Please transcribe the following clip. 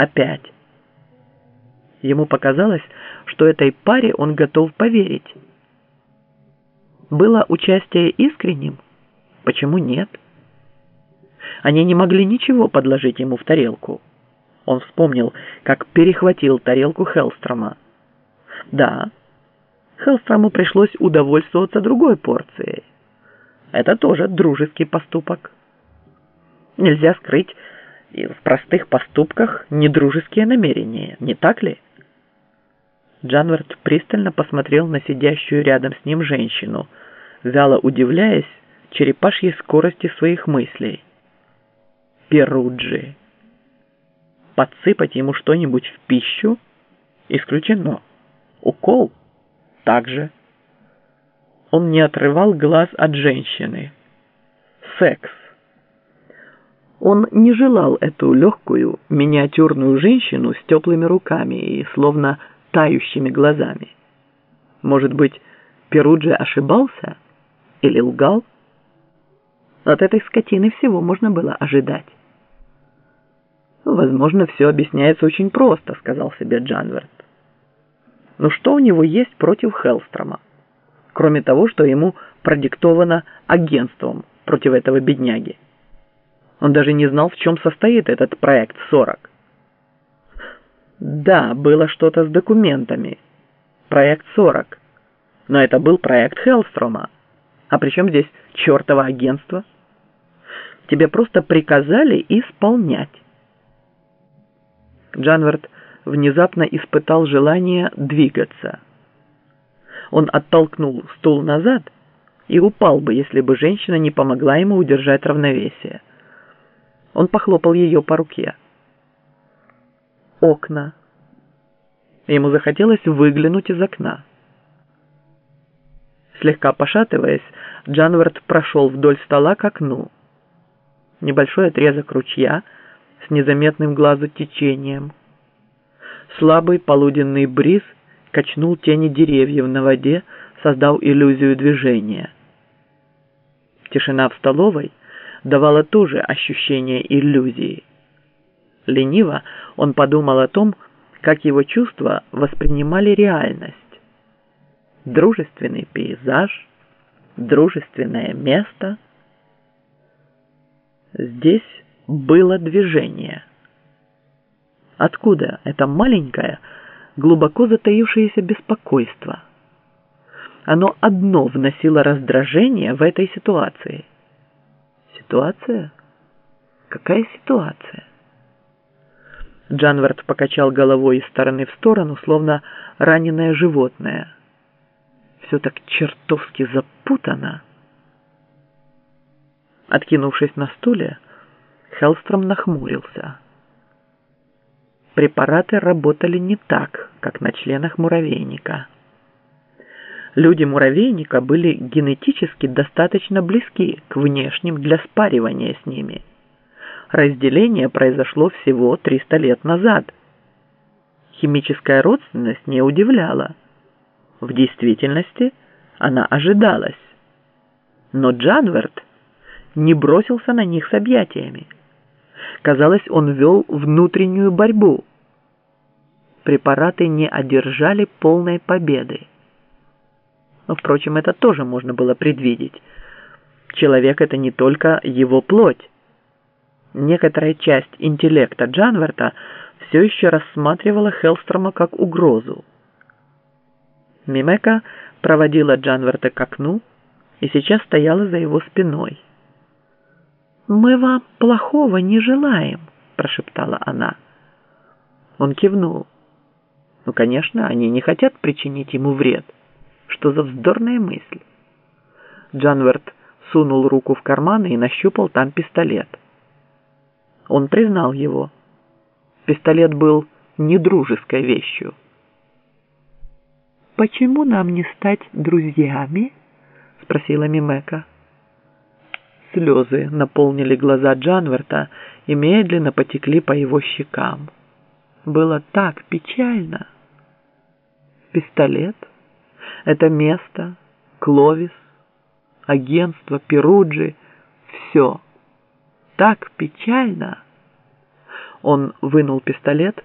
Опять. Ему показалось, что этой паре он готов поверить. Было участие искренним? Почему нет? Они не могли ничего подложить ему в тарелку. Он вспомнил, как перехватил тарелку Хелстрома. Да, Хелстрому пришлось удовольствоваться другой порцией. Это тоже дружеский поступок. Нельзя скрыть в простых поступках недружеские намерения, не так ли? Джанвард пристально посмотрел на сидящую рядом с ним женщину, вяло удивляясь черепашьей скорости своих мыслей. Перуджи. Подсыпать ему что-нибудь в пищу? Исключено. Укол? Также. Он не отрывал глаз от женщины. Секс. Он не желал эту легкую, миниатюрную женщину с теплыми руками и словно тающими глазами. Может быть, Перуджи ошибался или лгал? От этой скотины всего можно было ожидать. «Возможно, все объясняется очень просто», — сказал себе Джанверт. «Но что у него есть против Хелстрома, кроме того, что ему продиктовано агентством против этого бедняги?» Он даже не знал, в чем состоит этот проект 40. Да, было что-то с документами. Проект 40. Но это был проект Хеллстрома. А при чем здесь чертово агентство? Тебе просто приказали исполнять. Джанвард внезапно испытал желание двигаться. Он оттолкнул стул назад и упал бы, если бы женщина не помогла ему удержать равновесие. Он похлопал ее по руке. Окна. Ему захотелось выглянуть из окна. Слегка пошатываясь, Джанвард прошел вдоль стола к окну. Небольшой отрезок ручья с незаметным глазу течением. Слабый полуденный бриз качнул тени деревьев на воде, создал иллюзию движения. Тишина в столовой давало тоже ощущение иллюзии. Лениво он подумал о том, как его чувства воспринимали реальность. Дружественный пейзаж, дружественное место. Здесь было движение. Откуда это маленькое, глубоко затаившееся беспокойство? Оно одно вносило раздражение в этой ситуации – Ситуация? Какая ситуация? Джанвард покачал головой из стороны в сторону, словно раненое животное. Все так чертовски запутано. Откинувшись на стуле, Хелстром нахмурился. Препараты работали не так, как на членах муравейника. Люди муравейника были генетически достаточно близки к внешним для спаривания с ними. Разделение произошло всего 300 лет назад. Химическая родственность не удивляла. В действительности она ожидалась. Но Джанверт не бросился на них с объятиями. Казалось, он вел внутреннюю борьбу. Препараты не одержали полной победы. Но, впрочем, это тоже можно было предвидеть. Человек – это не только его плоть. Некоторая часть интеллекта Джанверта все еще рассматривала Хелстрома как угрозу. Мимека проводила Джанверта к окну и сейчас стояла за его спиной. «Мы вам плохого не желаем», – прошептала она. Он кивнул. Ну, конечно, они не хотят причинить ему вред. Что за вздорная мысль? Джанверт сунул руку в карман и нащупал там пистолет. Он признал его. Пистолет был недружеской вещью. «Почему нам не стать друзьями?» — спросила Мимека. Слезы наполнили глаза Джанверта и медленно потекли по его щекам. Было так печально. Пистолет это место, Кловис, агентство Перуджи, все так печально. Он вынул пистолет